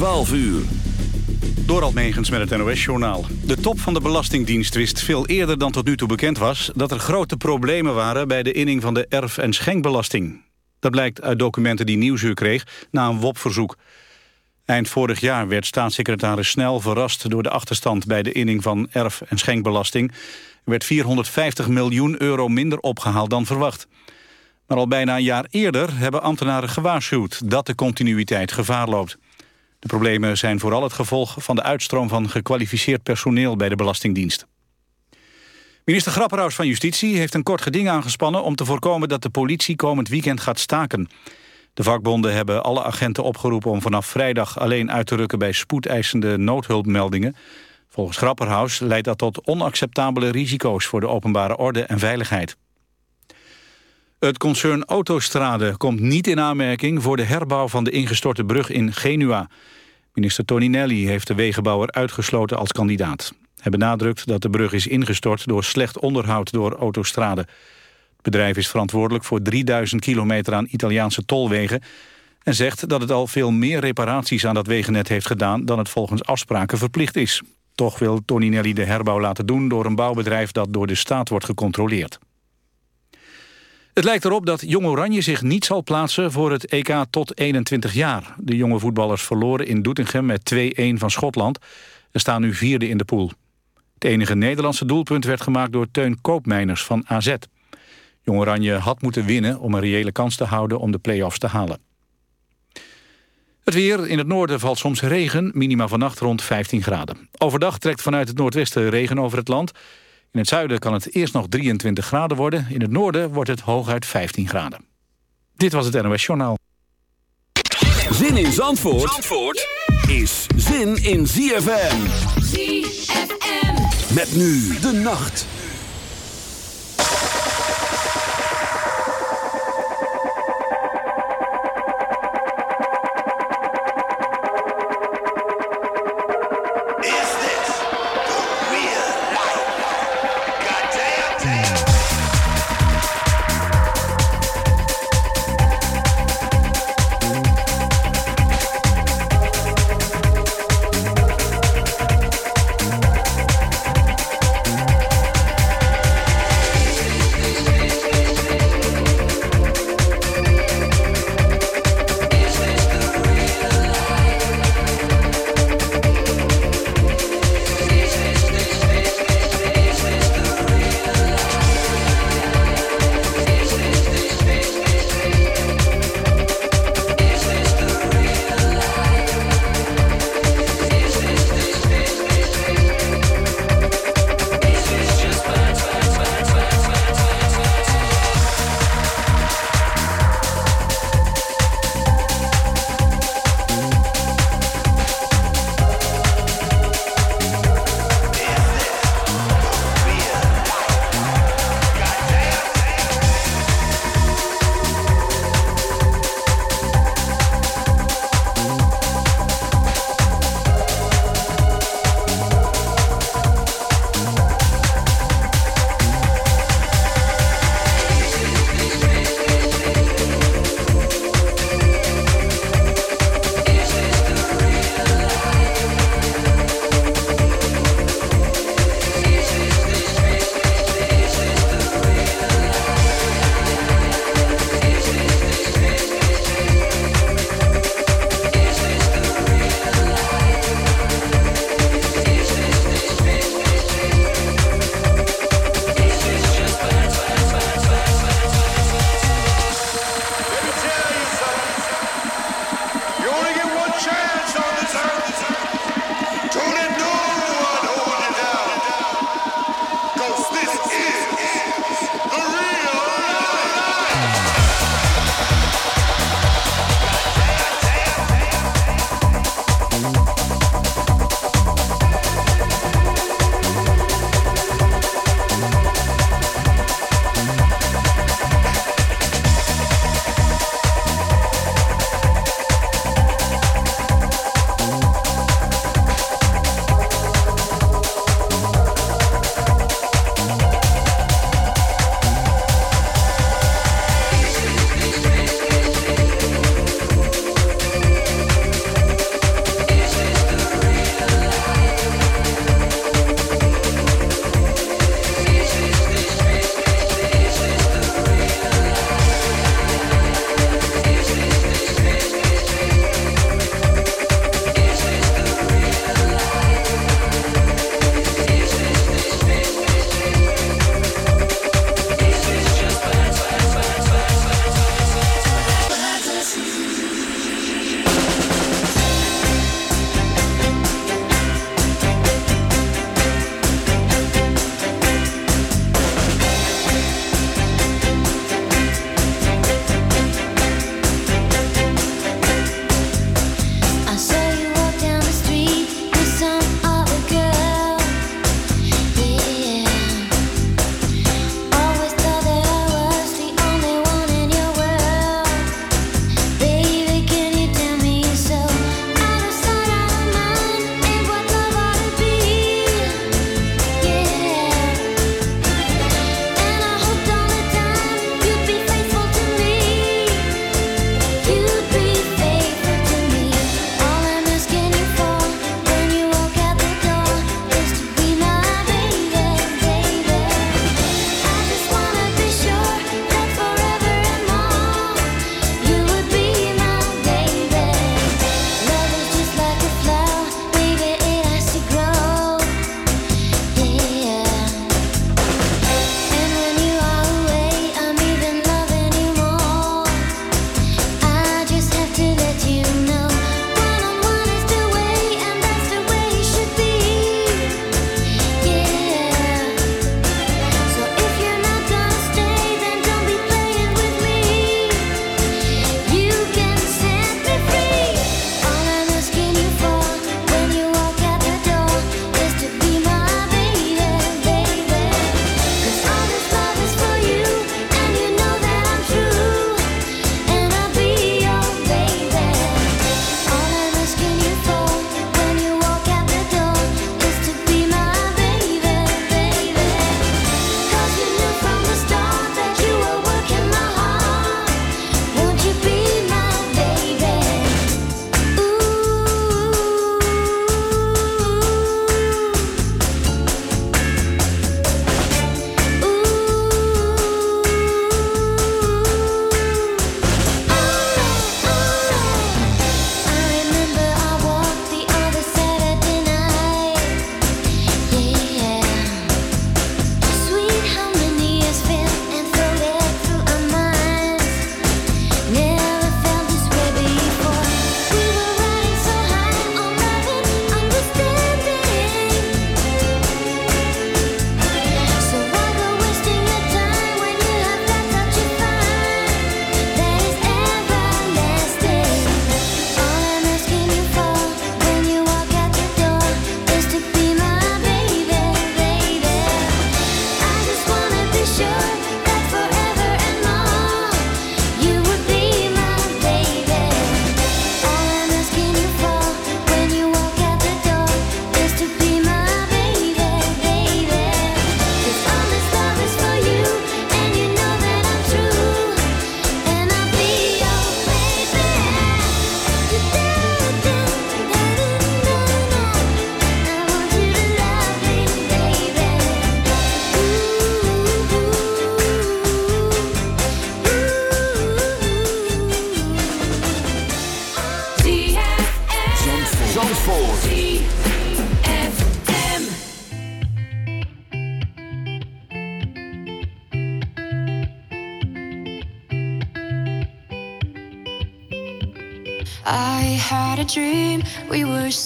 12 uur. Door Almegens met het NOS-journaal. De top van de Belastingdienst wist veel eerder dan tot nu toe bekend was... dat er grote problemen waren bij de inning van de erf- en schenkbelasting. Dat blijkt uit documenten die Nieuwsuur kreeg na een WOP-verzoek. Eind vorig jaar werd staatssecretaris Snel verrast... door de achterstand bij de inning van erf- en schenkbelasting. Er werd 450 miljoen euro minder opgehaald dan verwacht. Maar al bijna een jaar eerder hebben ambtenaren gewaarschuwd... dat de continuïteit gevaar loopt. De problemen zijn vooral het gevolg van de uitstroom van gekwalificeerd personeel bij de Belastingdienst. Minister Grapperhaus van Justitie heeft een kort geding aangespannen om te voorkomen dat de politie komend weekend gaat staken. De vakbonden hebben alle agenten opgeroepen om vanaf vrijdag alleen uit te rukken bij spoedeisende noodhulpmeldingen. Volgens Grapperhaus leidt dat tot onacceptabele risico's voor de openbare orde en veiligheid. Het concern Autostrade komt niet in aanmerking voor de herbouw van de ingestorte brug in Genua. Minister Toninelli heeft de wegenbouwer uitgesloten als kandidaat. Hij benadrukt dat de brug is ingestort door slecht onderhoud door Autostrade. Het bedrijf is verantwoordelijk voor 3000 kilometer aan Italiaanse tolwegen... en zegt dat het al veel meer reparaties aan dat wegennet heeft gedaan... dan het volgens afspraken verplicht is. Toch wil Toninelli de herbouw laten doen door een bouwbedrijf... dat door de staat wordt gecontroleerd. Het lijkt erop dat Jong Oranje zich niet zal plaatsen voor het EK tot 21 jaar. De jonge voetballers verloren in Doetinchem met 2-1 van Schotland... en staan nu vierde in de pool. Het enige Nederlandse doelpunt werd gemaakt door Teun Koopmeiners van AZ. Jong Oranje had moeten winnen om een reële kans te houden om de play-offs te halen. Het weer. In het noorden valt soms regen, minima vannacht rond 15 graden. Overdag trekt vanuit het noordwesten regen over het land... In het zuiden kan het eerst nog 23 graden worden. In het noorden wordt het hooguit 15 graden. Dit was het NOS Journaal. Zin in Zandvoort, Zandvoort is zin in ZFM. ZFM. Met nu de nacht.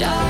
die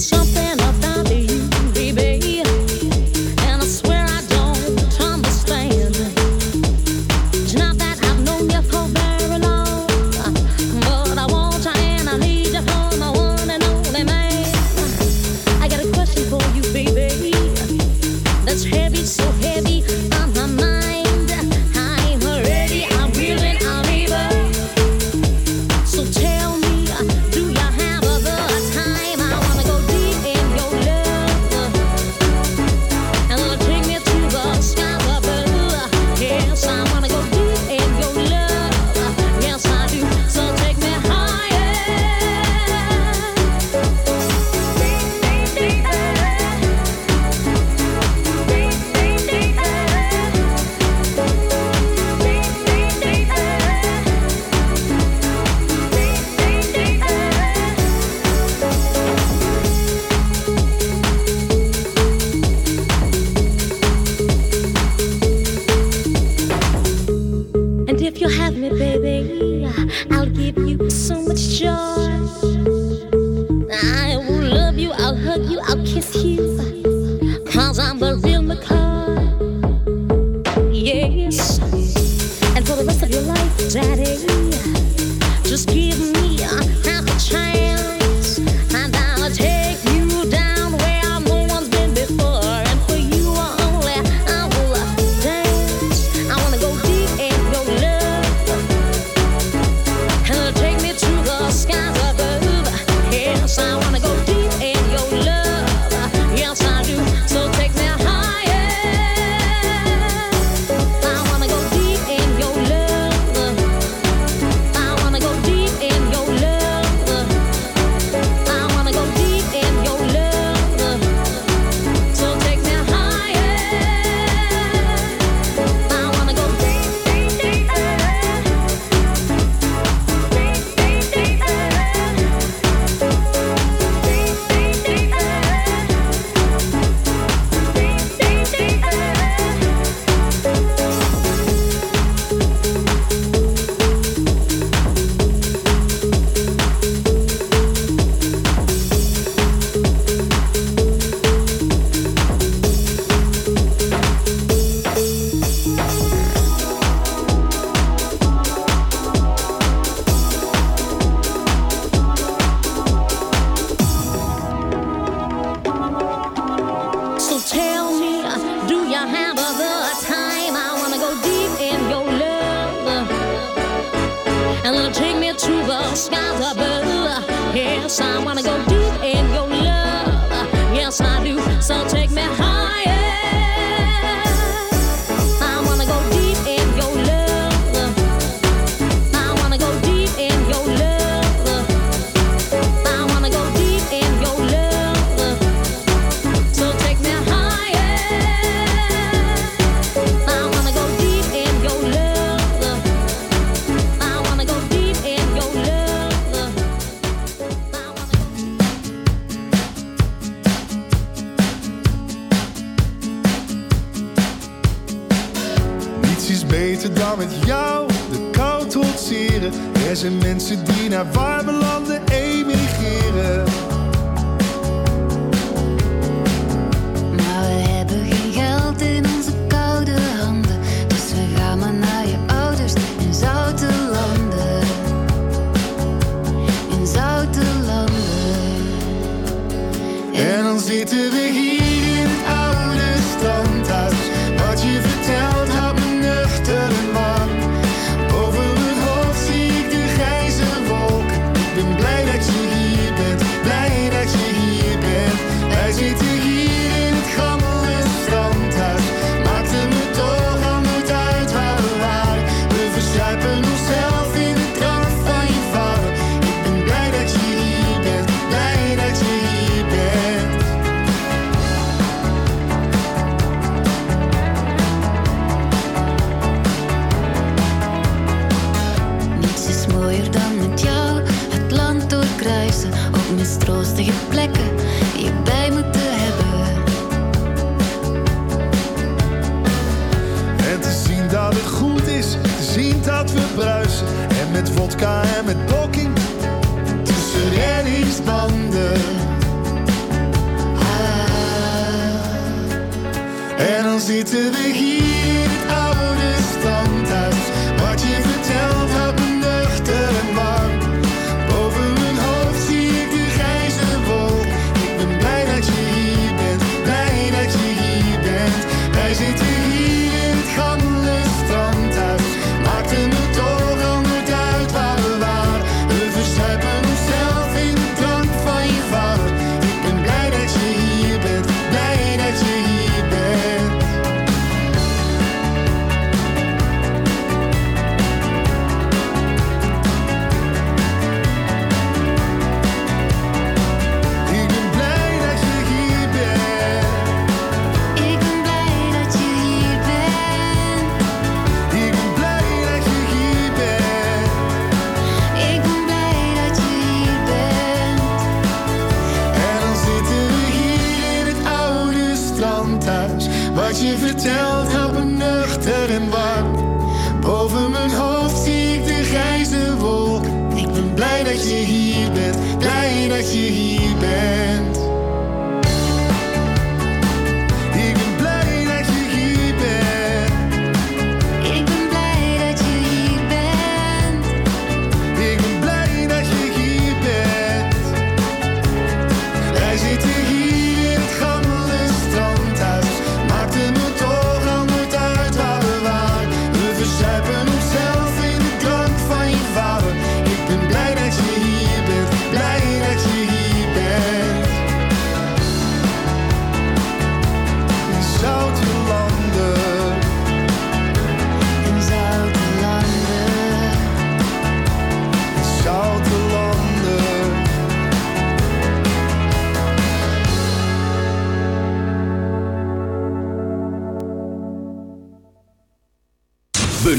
champanhe Daddy, just give me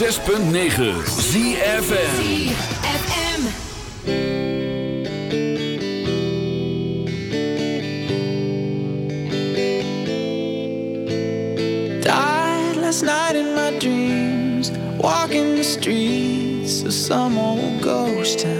106.9 died last night in my dreams, walking the streets of some old ghost town.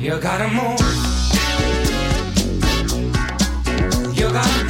You gotta move. You gotta move.